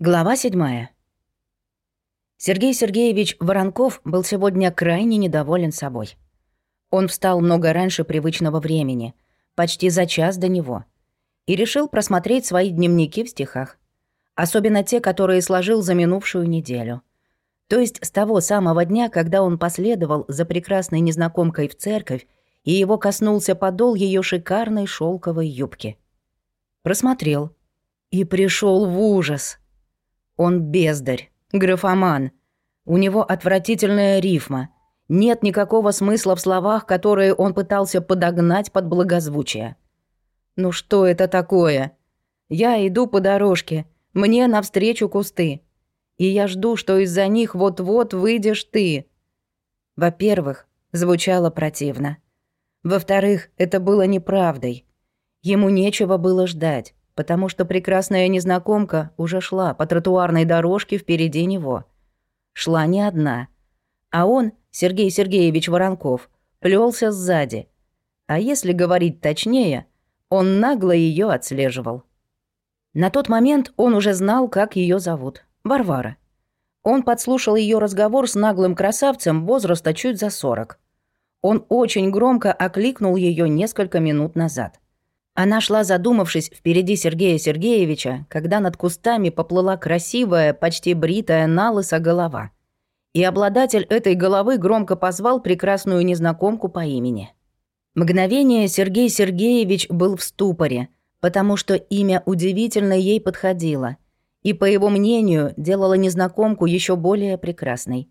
Глава 7. Сергей Сергеевич Воронков был сегодня крайне недоволен собой. Он встал много раньше привычного времени, почти за час до него, и решил просмотреть свои дневники в стихах, особенно те, которые сложил за минувшую неделю. То есть с того самого дня, когда он последовал за прекрасной незнакомкой в церковь, и его коснулся подол ее шикарной шелковой юбки. Просмотрел и пришел в ужас — он бездарь, графоман. У него отвратительная рифма. Нет никакого смысла в словах, которые он пытался подогнать под благозвучие. Ну что это такое? Я иду по дорожке, мне навстречу кусты. И я жду, что из-за них вот-вот выйдешь ты. Во-первых, звучало противно. Во-вторых, это было неправдой. Ему нечего было ждать потому что прекрасная незнакомка уже шла по тротуарной дорожке впереди него. Шла не одна. А он, Сергей Сергеевич Воронков, плелся сзади. А если говорить точнее, он нагло ее отслеживал. На тот момент он уже знал, как ее зовут. Варвара. Он подслушал ее разговор с наглым красавцем возраста чуть за сорок. Он очень громко окликнул ее несколько минут назад. Она шла, задумавшись, впереди Сергея Сергеевича, когда над кустами поплыла красивая, почти бритая налыса голова. И обладатель этой головы громко позвал прекрасную незнакомку по имени. Мгновение Сергей Сергеевич был в ступоре, потому что имя удивительно ей подходило, и, по его мнению, делало незнакомку еще более прекрасной.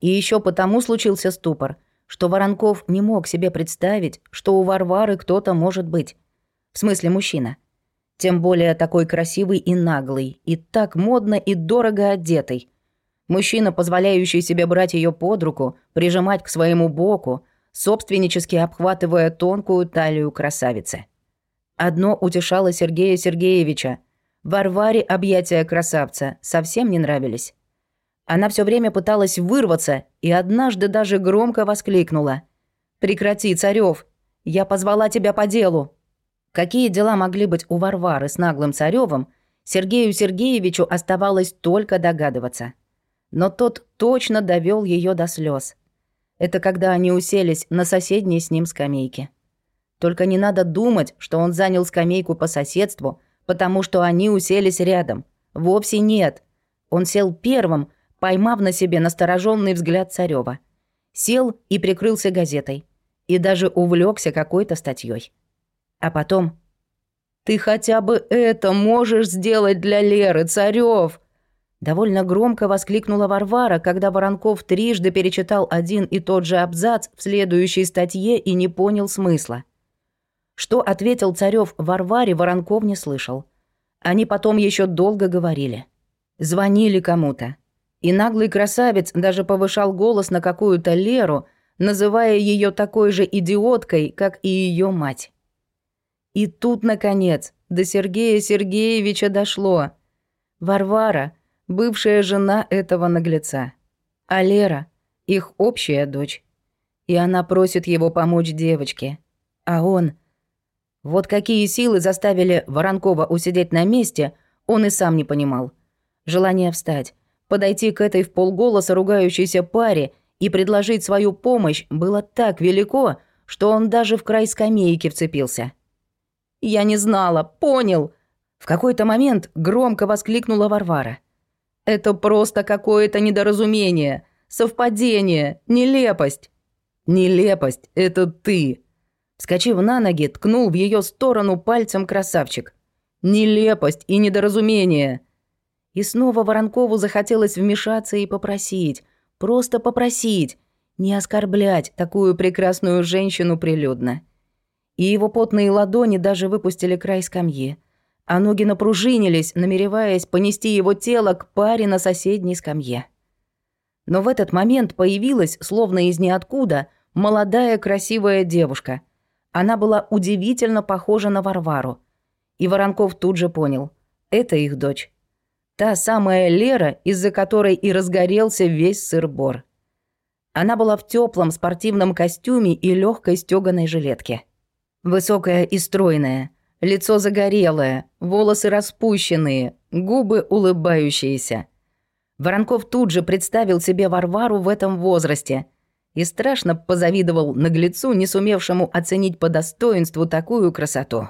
И еще потому случился ступор, что Воронков не мог себе представить, что у Варвары кто-то может быть, в смысле мужчина. Тем более такой красивый и наглый, и так модно и дорого одетый. Мужчина, позволяющий себе брать ее под руку, прижимать к своему боку, собственнически обхватывая тонкую талию красавицы. Одно утешало Сергея Сергеевича. Варваре объятия красавца совсем не нравились. Она все время пыталась вырваться и однажды даже громко воскликнула. «Прекрати, Царёв! Я позвала тебя по делу!» Какие дела могли быть у Варвары с наглым Царёвым, Сергею Сергеевичу оставалось только догадываться. Но тот точно довёл её до слёз. Это когда они уселись на соседней с ним скамейке. Только не надо думать, что он занял скамейку по соседству, потому что они уселись рядом. Вовсе нет. Он сел первым, поймав на себе настороженный взгляд Царёва. Сел и прикрылся газетой. И даже увлекся какой-то статьей. А потом... «Ты хотя бы это можешь сделать для Леры, Царёв!» Довольно громко воскликнула Варвара, когда Воронков трижды перечитал один и тот же абзац в следующей статье и не понял смысла. Что ответил Царёв Варваре, Воронков не слышал. Они потом еще долго говорили. Звонили кому-то. И наглый красавец даже повышал голос на какую-то Леру, называя ее такой же идиоткой, как и ее мать. И тут, наконец, до Сергея Сергеевича дошло. Варвара — бывшая жена этого наглеца. А Лера — их общая дочь. И она просит его помочь девочке. А он... Вот какие силы заставили Воронкова усидеть на месте, он и сам не понимал. Желание встать, подойти к этой в полголоса ругающейся паре и предложить свою помощь было так велико, что он даже в край скамейки вцепился. Я не знала, понял. В какой-то момент громко воскликнула Варвара. Это просто какое-то недоразумение, совпадение, нелепость. Нелепость — это ты. Вскочив на ноги, ткнул в ее сторону пальцем красавчик. Нелепость и недоразумение. И снова Воронкову захотелось вмешаться и попросить, просто попросить, не оскорблять такую прекрасную женщину прилюдно и его потные ладони даже выпустили край скамьи, а ноги напружинились, намереваясь понести его тело к паре на соседней скамье. Но в этот момент появилась, словно из ниоткуда, молодая красивая девушка. Она была удивительно похожа на Варвару. И Воронков тут же понял – это их дочь. Та самая Лера, из-за которой и разгорелся весь сыр-бор. Она была в теплом спортивном костюме и легкой стёганой жилетке. Высокая и стройная, лицо загорелое, волосы распущенные, губы улыбающиеся. Воронков тут же представил себе Варвару в этом возрасте и страшно позавидовал наглецу, не сумевшему оценить по достоинству такую красоту.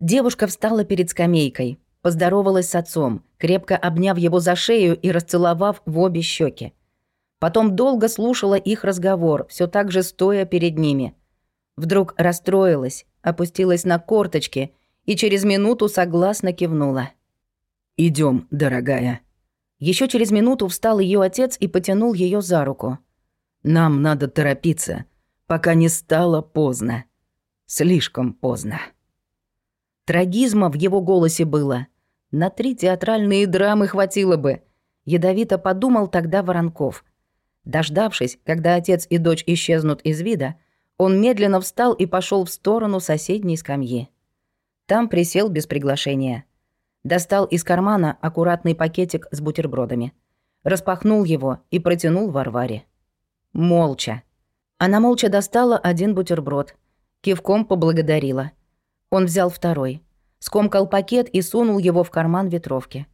Девушка встала перед скамейкой, поздоровалась с отцом, крепко обняв его за шею и расцеловав в обе щеки. Потом долго слушала их разговор, все так же стоя перед ними. Вдруг расстроилась, опустилась на корточки и через минуту согласно кивнула. Идем, дорогая». Еще через минуту встал ее отец и потянул ее за руку. «Нам надо торопиться, пока не стало поздно. Слишком поздно». Трагизма в его голосе было. На три театральные драмы хватило бы. Ядовито подумал тогда Воронков. Дождавшись, когда отец и дочь исчезнут из вида, он медленно встал и пошел в сторону соседней скамьи. Там присел без приглашения. Достал из кармана аккуратный пакетик с бутербродами. Распахнул его и протянул Варваре. Молча. Она молча достала один бутерброд. Кивком поблагодарила. Он взял второй. Скомкал пакет и сунул его в карман ветровки.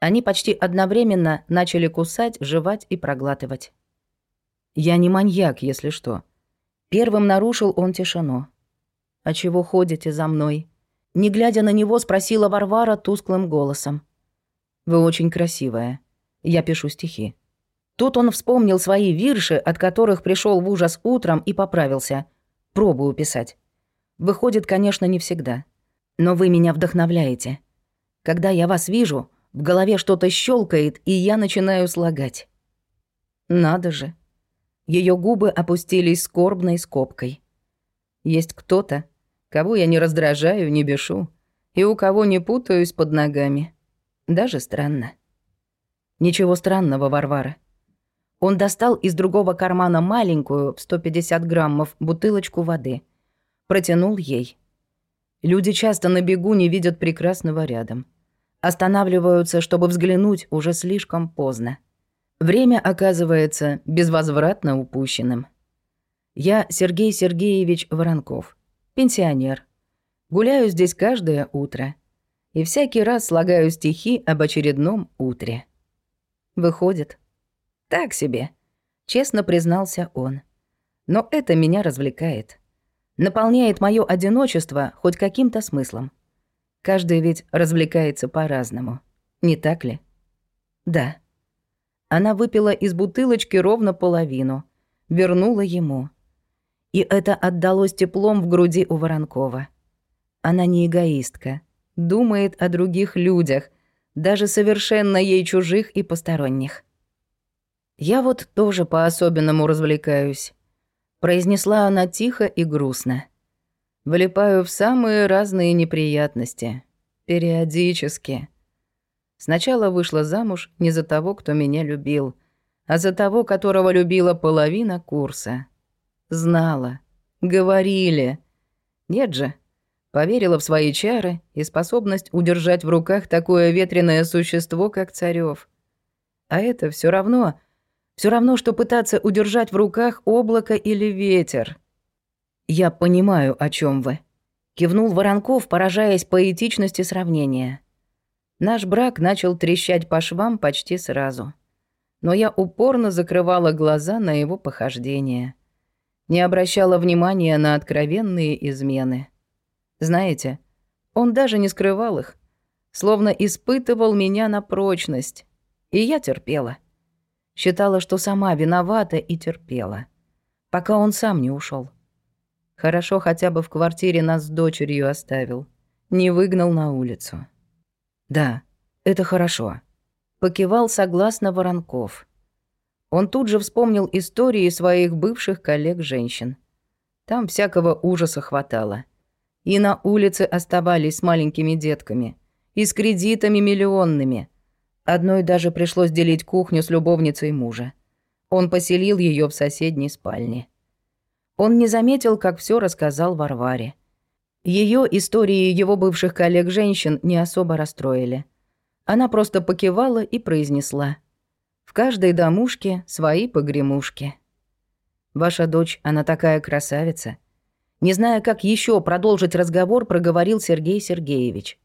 Они почти одновременно начали кусать, жевать и проглатывать. «Я не маньяк, если что». Первым нарушил он тишину. «А чего ходите за мной?» Не глядя на него, спросила Варвара тусклым голосом. «Вы очень красивая. Я пишу стихи». Тут он вспомнил свои вирши, от которых пришел в ужас утром и поправился. Пробую писать. Выходит, конечно, не всегда. Но вы меня вдохновляете. Когда я вас вижу, в голове что-то щелкает, и я начинаю слагать. Надо же. Ее губы опустились скорбной скобкой. Есть кто-то, кого я не раздражаю, не бешу, и у кого не путаюсь под ногами. Даже странно. Ничего странного, Варвара. Он достал из другого кармана маленькую, в 150 граммов, бутылочку воды. Протянул ей. Люди часто на бегу не видят прекрасного рядом. Останавливаются, чтобы взглянуть уже слишком поздно. Время оказывается безвозвратно упущенным. Я Сергей Сергеевич Воронков, пенсионер. Гуляю здесь каждое утро. И всякий раз слагаю стихи об очередном утре. Выходит, так себе, честно признался он. Но это меня развлекает. Наполняет мое одиночество хоть каким-то смыслом. Каждый ведь развлекается по-разному, не так ли? Да. Она выпила из бутылочки ровно половину, вернула ему. И это отдалось теплом в груди у Воронкова. Она не эгоистка, думает о других людях, даже совершенно ей чужих и посторонних. «Я вот тоже по-особенному развлекаюсь», — произнесла она тихо и грустно. «Влипаю в самые разные неприятности. Периодически». Сначала вышла замуж не за того, кто меня любил, а за того, которого любила половина курса. Знала. Говорили. Нет же. Поверила в свои чары и способность удержать в руках такое ветреное существо, как Царёв. А это все равно, все равно, что пытаться удержать в руках облако или ветер. «Я понимаю, о чем вы», — кивнул Воронков, поражаясь поэтичности сравнения. Наш брак начал трещать по швам почти сразу. Но я упорно закрывала глаза на его похождения. Не обращала внимания на откровенные измены. Знаете, он даже не скрывал их, словно испытывал меня на прочность. И я терпела. Считала, что сама виновата и терпела. Пока он сам не ушел. Хорошо хотя бы в квартире нас с дочерью оставил. Не выгнал на улицу. «Да, это хорошо», — покивал согласно Воронков. Он тут же вспомнил истории своих бывших коллег-женщин. Там всякого ужаса хватало. И на улице оставались с маленькими детками, и с кредитами миллионными. Одной даже пришлось делить кухню с любовницей мужа. Он поселил ее в соседней спальне. Он не заметил, как все рассказал Варваре. Ее истории его бывших коллег-женщин не особо расстроили. Она просто покивала и произнесла. «В каждой домушке свои погремушки». «Ваша дочь, она такая красавица». Не зная, как еще продолжить разговор, проговорил Сергей Сергеевич.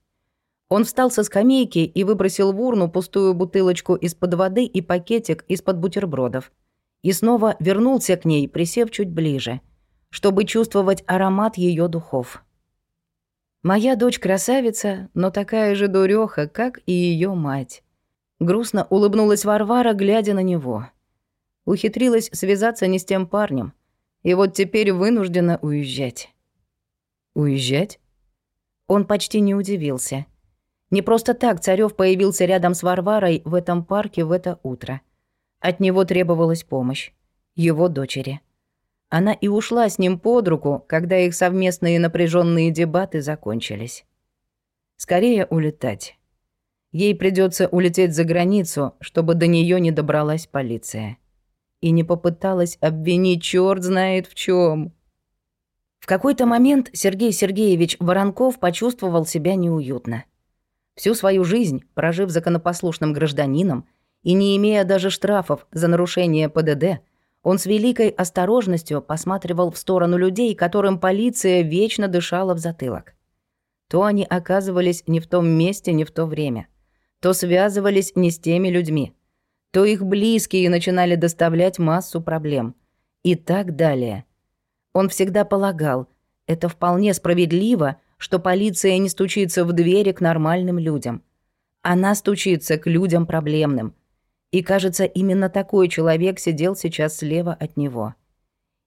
Он встал со скамейки и выбросил в урну пустую бутылочку из-под воды и пакетик из-под бутербродов. И снова вернулся к ней, присев чуть ближе, чтобы чувствовать аромат ее духов. Моя дочь красавица, но такая же дуреха, как и ее мать. Грустно улыбнулась Варвара, глядя на него. Ухитрилась связаться не с тем парнем. И вот теперь вынуждена уезжать. Уезжать? Он почти не удивился. Не просто так Царёв появился рядом с Варварой в этом парке в это утро. От него требовалась помощь. Его дочери. Она и ушла с ним под руку, когда их совместные напряженные дебаты закончились. Скорее улетать. Ей придется улететь за границу, чтобы до нее не добралась полиция. И не попыталась обвинить черт знает в чем. В какой-то момент Сергей Сергеевич Воронков почувствовал себя неуютно. Всю свою жизнь, прожив законопослушным гражданином и не имея даже штрафов за нарушение ПДД, он с великой осторожностью посматривал в сторону людей, которым полиция вечно дышала в затылок. То они оказывались не в том месте, не в то время, то связывались не с теми людьми, то их близкие начинали доставлять массу проблем. И так далее – он всегда полагал, это вполне справедливо, что полиция не стучится в двери к нормальным людям. Она стучится к людям проблемным. И, кажется, именно такой человек сидел сейчас слева от него.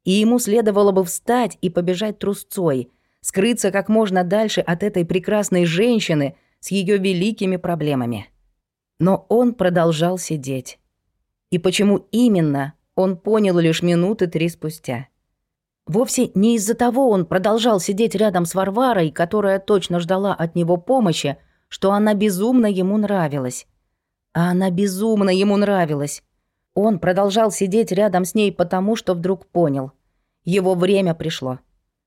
И ему следовало бы встать и побежать трусцой, скрыться как можно дальше от этой прекрасной женщины с ее великими проблемами. Но он продолжал сидеть. И почему именно, он понял лишь минуты три спустя. Вовсе не из-за того он продолжал сидеть рядом с Варварой, которая точно ждала от него помощи, что она безумно ему нравилась. А она безумно ему нравилась. Он продолжал сидеть рядом с ней потому, что вдруг понял. Его время пришло.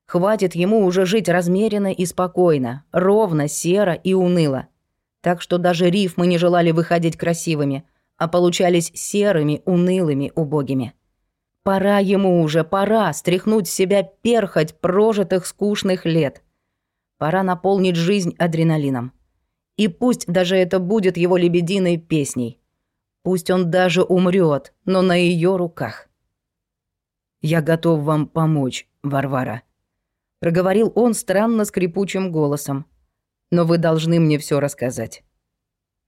Хватит ему уже жить размеренно и спокойно, ровно, серо и уныло. Так что даже рифмы не желали выходить красивыми, а получались серыми, унылыми, убогими. Пора ему уже, пора стряхнуть с себя перхоть прожитых скучных лет. Пора наполнить жизнь адреналином. И пусть даже это будет его лебединой песней. Пусть он даже умрет, но на ее руках. «Я готов вам помочь, Варвара», — проговорил он странно скрипучим голосом. «Но вы должны мне все рассказать».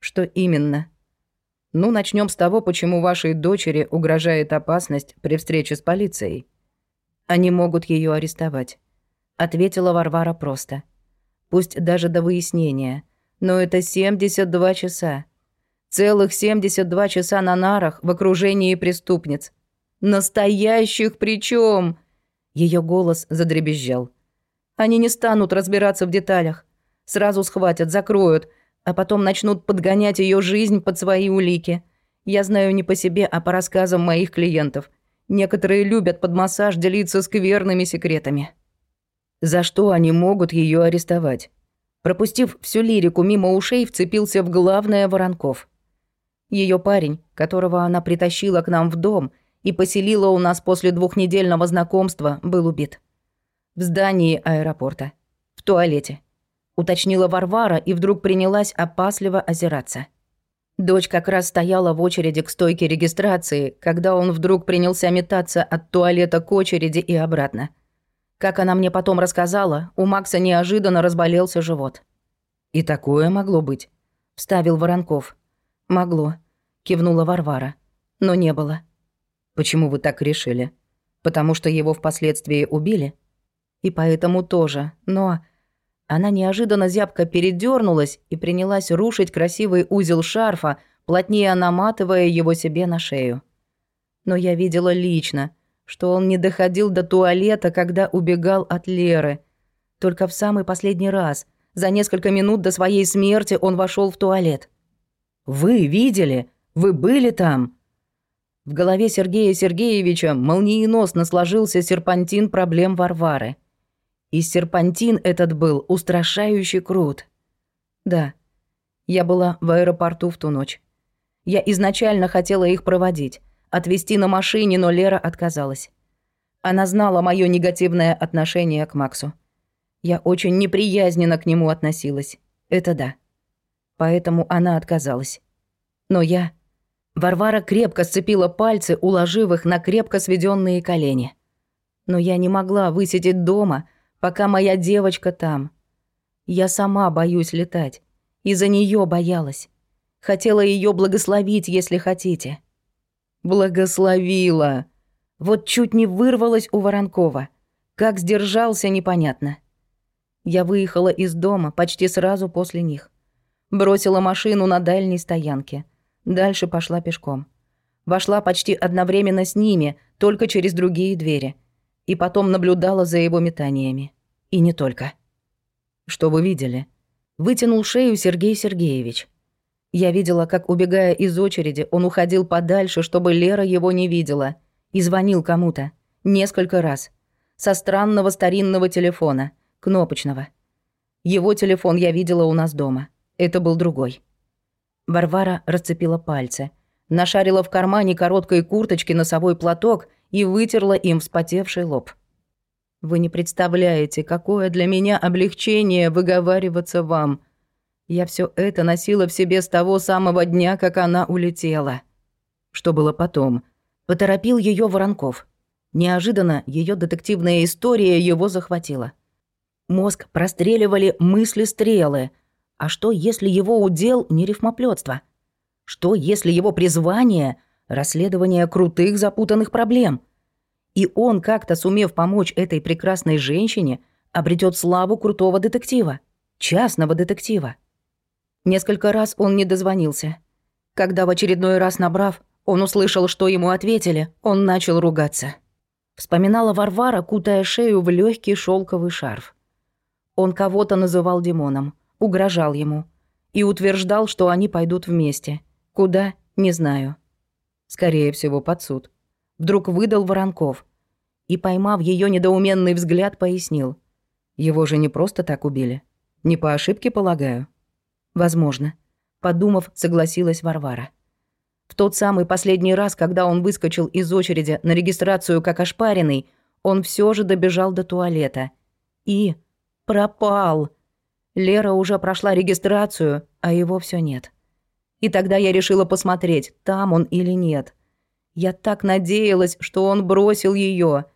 «Что именно?» Ну, начнем с того, почему вашей дочери угрожает опасность при встрече с полицией. Они могут ее арестовать, ответила Варвара просто. Пусть даже до выяснения, но это 72 часа. Целых 72 часа на нарах в окружении преступниц. Настоящих причем. Ее голос задребезжал. Они не станут разбираться в деталях. Сразу схватят, закроют, а потом начнут подгонять ее жизнь под свои улики. Я знаю не по себе, а по рассказам моих клиентов. Некоторые любят под массаж делиться скверными секретами. За что они могут ее арестовать? Пропустив всю лирику мимо ушей, вцепился в главное Воронков. Ее парень, которого она притащила к нам в дом и поселила у нас после двухнедельного знакомства, был убит. В здании аэропорта. В туалете уточнила Варвара и вдруг принялась опасливо озираться. Дочь как раз стояла в очереди к стойке регистрации, когда он вдруг принялся метаться от туалета к очереди и обратно. Как она мне потом рассказала, у Макса неожиданно разболелся живот. «И такое могло быть», — вставил Воронков. «Могло», — кивнула Варвара. «Но не было». «Почему вы так решили? Потому что его впоследствии убили?» «И поэтому тоже, но...» Она неожиданно зябко передернулась и принялась рушить красивый узел шарфа, плотнее наматывая его себе на шею. Но я видела лично, что он не доходил до туалета, когда убегал от Леры. Только в самый последний раз, за несколько минут до своей смерти, он вошел в туалет. «Вы видели? Вы были там?» В голове Сергея Сергеевича молниеносно сложился серпантин проблем Варвары. И серпантин этот был устрашающе крут. Да, я была в аэропорту в ту ночь. Я изначально хотела их проводить, отвезти на машине, но Лера отказалась. Она знала мое негативное отношение к Максу. Я очень неприязненно к нему относилась. Это да. Поэтому она отказалась. Но я... Варвара крепко сцепила пальцы, уложив их на крепко сведенные колени. Но я не могла высидеть дома, пока моя девочка там. Я сама боюсь летать. Из-за нее боялась. Хотела ее благословить, если хотите. Благословила. Вот чуть не вырвалась у Воронкова. Как сдержался, непонятно. Я выехала из дома почти сразу после них. Бросила машину на дальней стоянке. Дальше пошла пешком. Вошла почти одновременно с ними, только через другие двери. И потом наблюдала за его метаниями. И не только. Что вы видели? Вытянул шею Сергей Сергеевич. Я видела, как, убегая из очереди, он уходил подальше, чтобы Лера его не видела. И звонил кому-то. Несколько раз. Со странного старинного телефона. Кнопочного. Его телефон я видела у нас дома. Это был другой. Варвара расцепила пальцы. Нашарила в кармане короткой курточки носовой платок и вытерла им вспотевший лоб. Вы не представляете, какое для меня облегчение выговариваться вам. Я все это носила в себе с того самого дня, как она улетела. Что было потом? Поторопил ее Воронков. Неожиданно ее детективная история его захватила. Мозг простреливали мысли-стрелы. А что, если его удел не рифмоплётство? Что, если его призвание — расследование крутых запутанных проблем — и он, как-то сумев помочь этой прекрасной женщине, обретет славу крутого детектива, частного детектива. Несколько раз он не дозвонился. Когда в очередной раз набрав, он услышал, что ему ответили, он начал ругаться. Вспоминала Варвара, кутая шею в легкий шелковый шарф. Он кого-то называл Димоном, угрожал ему и утверждал, что они пойдут вместе. Куда – не знаю. Скорее всего, под суд вдруг выдал Воронков. И, поймав ее недоуменный взгляд, пояснил. Его же не просто так убили. Не по ошибке, полагаю. Возможно. Подумав, согласилась Варвара. В тот самый последний раз, когда он выскочил из очереди на регистрацию как ошпаренный, он все же добежал до туалета. И пропал. Лера уже прошла регистрацию, а его все нет. И тогда я решила посмотреть, там он или нет. Я так надеялась, что он бросил ее.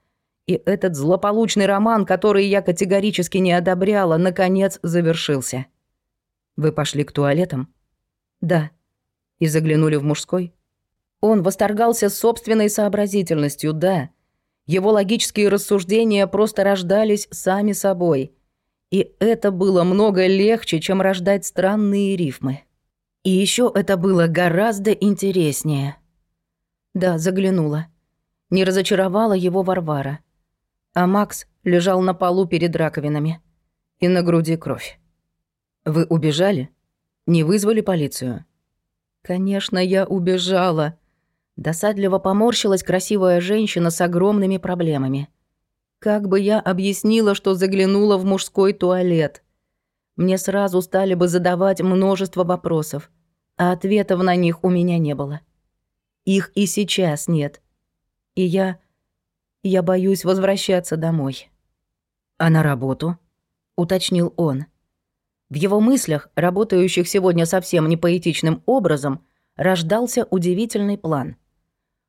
И этот злополучный роман, который я категорически не одобряла, наконец завершился. Вы пошли к туалетам? Да. И заглянули в мужской? Он восторгался собственной сообразительностью, да. Его логические рассуждения просто рождались сами собой. И это было много легче, чем рождать странные рифмы. И еще это было гораздо интереснее. Да, заглянула. Не разочаровала его Варвара. А Макс лежал на полу перед раковинами. И на груди кровь. «Вы убежали? Не вызвали полицию?» «Конечно, я убежала». Досадливо поморщилась красивая женщина с огромными проблемами. Как бы я объяснила, что заглянула в мужской туалет? Мне сразу стали бы задавать множество вопросов, а ответов на них у меня не было. Их и сейчас нет. И я... я боюсь возвращаться домой. А на работу? Уточнил он. В его мыслях, работающих сегодня совсем не поэтичным образом, рождался удивительный план.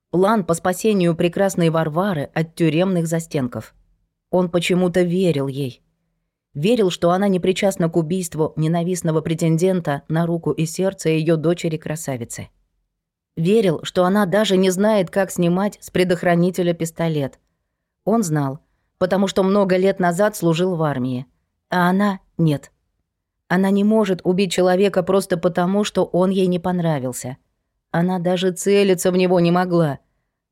План по спасению прекрасной Варвары от тюремных застенков. Он почему-то верил ей. Верил, что она не причастна к убийству ненавистного претендента на руку и сердце ее дочери-красавицы. Верил, что она даже не знает, как снимать с предохранителя пистолет. Он знал, потому что много лет назад служил в армии. А она — нет. Она не может убить человека просто потому, что он ей не понравился. Она даже целиться в него не могла,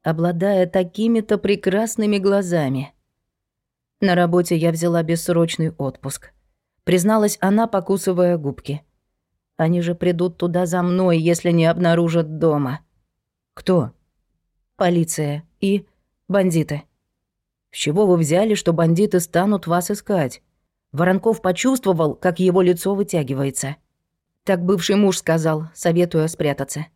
обладая такими-то прекрасными глазами. На работе я взяла бессрочный отпуск. Призналась она, покусывая губки. Они же придут туда за мной, если не обнаружат дома. Кто? Полиция и бандиты. С чего вы взяли, что бандиты станут вас искать? Воронков почувствовал, как его лицо вытягивается. Так бывший муж сказал, советуя спрятаться.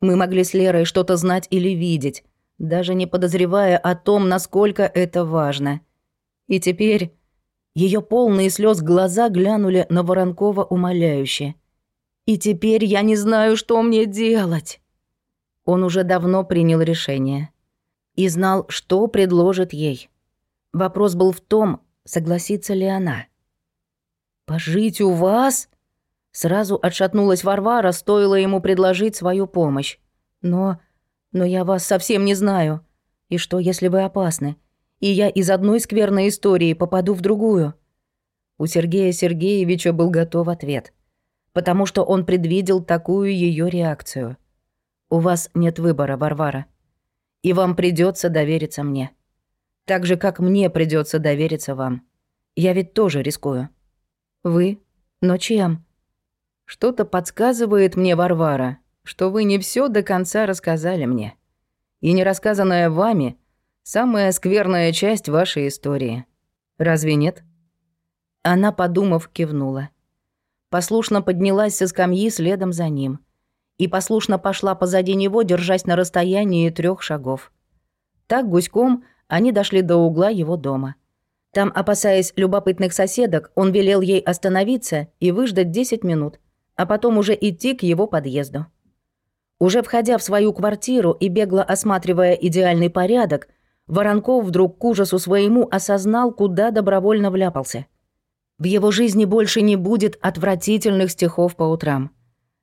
Мы могли с Лерой что-то знать или видеть, даже не подозревая о том, насколько это важно. И теперь ее полные слез глаза глянули на Воронкова умоляюще. И теперь я не знаю, что мне делать. Он уже давно принял решение. И знал, что предложит ей. Вопрос был в том, согласится ли она. «Пожить у вас?» Сразу отшатнулась Варвара, стоило ему предложить свою помощь. «Но... но я вас совсем не знаю. И что, если вы опасны? И я из одной скверной истории попаду в другую?» У Сергея Сергеевича был готов ответ. Потому что он предвидел такую ее реакцию. «У вас нет выбора, Варвара. И вам придется довериться мне. Так же, как мне придется довериться вам. Я ведь тоже рискую». «Вы? Но чем?» Что-то подсказывает мне, Варвара, что вы не все до конца рассказали мне. И нерассказанная вами — самая скверная часть вашей истории. Разве нет?» Она, подумав, кивнула. Послушно поднялась со скамьи следом за ним. И послушно пошла позади него, держась на расстоянии трех шагов. Так гуськом они дошли до угла его дома. Там, опасаясь любопытных соседок, он велел ей остановиться и выждать 10 минут — а потом уже идти к его подъезду. Уже входя в свою квартиру и бегло осматривая идеальный порядок, Воронков вдруг к ужасу своему осознал, куда добровольно вляпался. В его жизни больше не будет отвратительных стихов по утрам.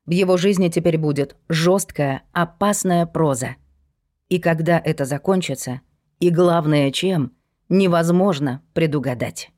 В его жизни теперь будет жесткая, опасная проза. И когда это закончится, и главное чем, невозможно предугадать.